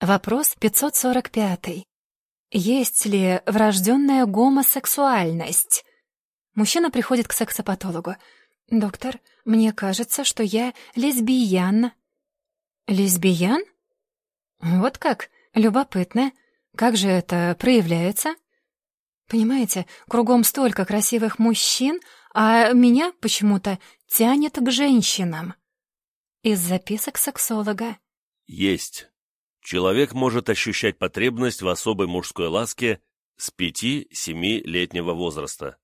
Вопрос 545. Есть ли врожденная гомосексуальность? Мужчина приходит к сексопатологу. «Доктор, мне кажется, что я лесбиян». «Лесбиян?» «Вот как? Любопытно. Как же это проявляется?» «Понимаете, кругом столько красивых мужчин, а меня почему-то тянет к женщинам». Из записок сексолога. Есть. Человек может ощущать потребность в особой мужской ласке с 5-7 летнего возраста.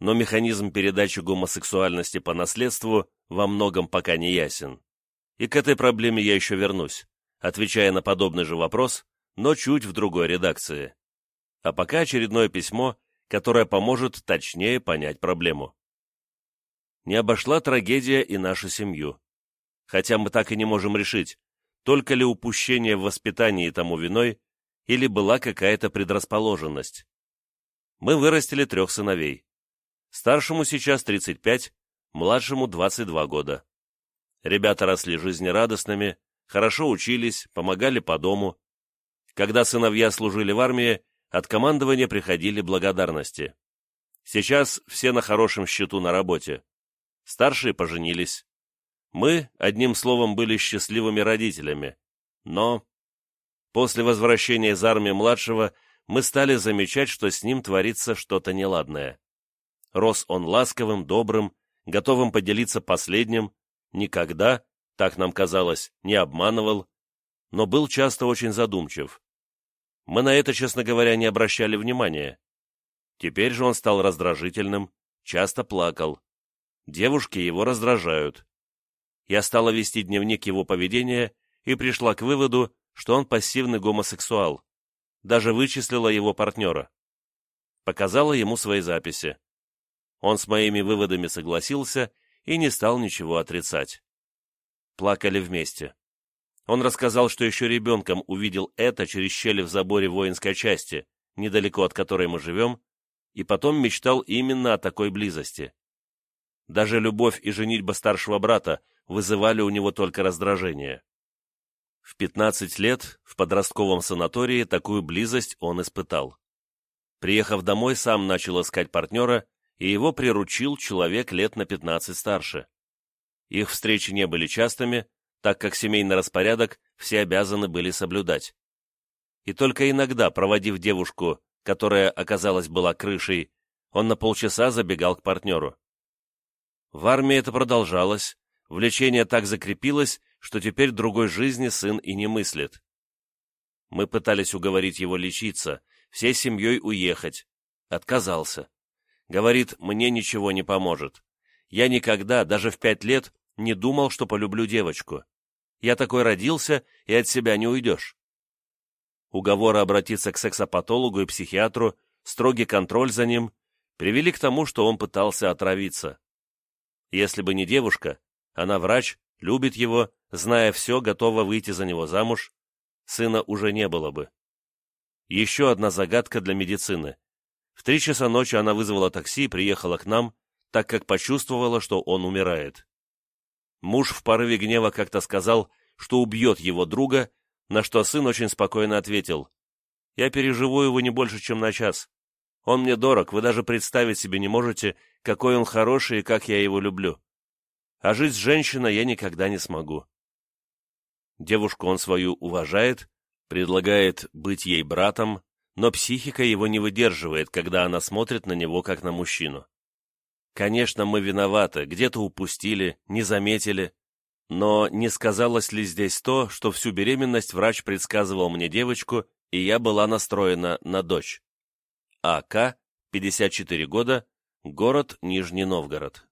Но механизм передачи гомосексуальности по наследству во многом пока не ясен. И к этой проблеме я еще вернусь, отвечая на подобный же вопрос, но чуть в другой редакции. А пока очередное письмо, которое поможет точнее понять проблему. Не обошла трагедия и нашу семью. Хотя мы так и не можем решить, только ли упущение в воспитании тому виной, или была какая-то предрасположенность. Мы вырастили трех сыновей. Старшему сейчас 35, младшему 22 года. Ребята росли жизнерадостными, хорошо учились, помогали по дому. Когда сыновья служили в армии, от командования приходили благодарности. Сейчас все на хорошем счету на работе. Старшие поженились. Мы, одним словом, были счастливыми родителями. Но после возвращения из армии младшего мы стали замечать, что с ним творится что-то неладное. Рос он ласковым, добрым, готовым поделиться последним, никогда, так нам казалось, не обманывал, но был часто очень задумчив. Мы на это, честно говоря, не обращали внимания. Теперь же он стал раздражительным, часто плакал. Девушки его раздражают я стала вести дневник его поведения и пришла к выводу, что он пассивный гомосексуал. Даже вычислила его партнера. Показала ему свои записи. Он с моими выводами согласился и не стал ничего отрицать. Плакали вместе. Он рассказал, что еще ребенком увидел это через щели в заборе воинской части, недалеко от которой мы живем, и потом мечтал именно о такой близости. Даже любовь и женитьба старшего брата вызывали у него только раздражение. В 15 лет в подростковом санатории такую близость он испытал. Приехав домой, сам начал искать партнера, и его приручил человек лет на 15 старше. Их встречи не были частыми, так как семейный распорядок все обязаны были соблюдать. И только иногда, проводив девушку, которая, оказалось, была крышей, он на полчаса забегал к партнеру. В армии это продолжалось, Влечение так закрепилось, что теперь другой жизни сын и не мыслит. Мы пытались уговорить его лечиться, всей семьей уехать. Отказался. Говорит, мне ничего не поможет. Я никогда, даже в пять лет, не думал, что полюблю девочку. Я такой родился, и от себя не уйдешь. Уговоры обратиться к сексопатологу и психиатру, строгий контроль за ним, привели к тому, что он пытался отравиться. Если бы не девушка, она врач, любит его, зная все, готова выйти за него замуж. Сына уже не было бы. Еще одна загадка для медицины. В три часа ночи она вызвала такси и приехала к нам, так как почувствовала, что он умирает. Муж в порыве гнева как-то сказал, что убьет его друга, на что сын очень спокойно ответил. «Я переживу его не больше, чем на час. Он мне дорог, вы даже представить себе не можете, какой он хороший и как я его люблю а жить с женщиной я никогда не смогу. Девушку он свою уважает, предлагает быть ей братом, но психика его не выдерживает, когда она смотрит на него как на мужчину. Конечно, мы виноваты, где-то упустили, не заметили, но не сказалось ли здесь то, что всю беременность врач предсказывал мне девочку, и я была настроена на дочь? АК, 54 года, город Нижний Новгород.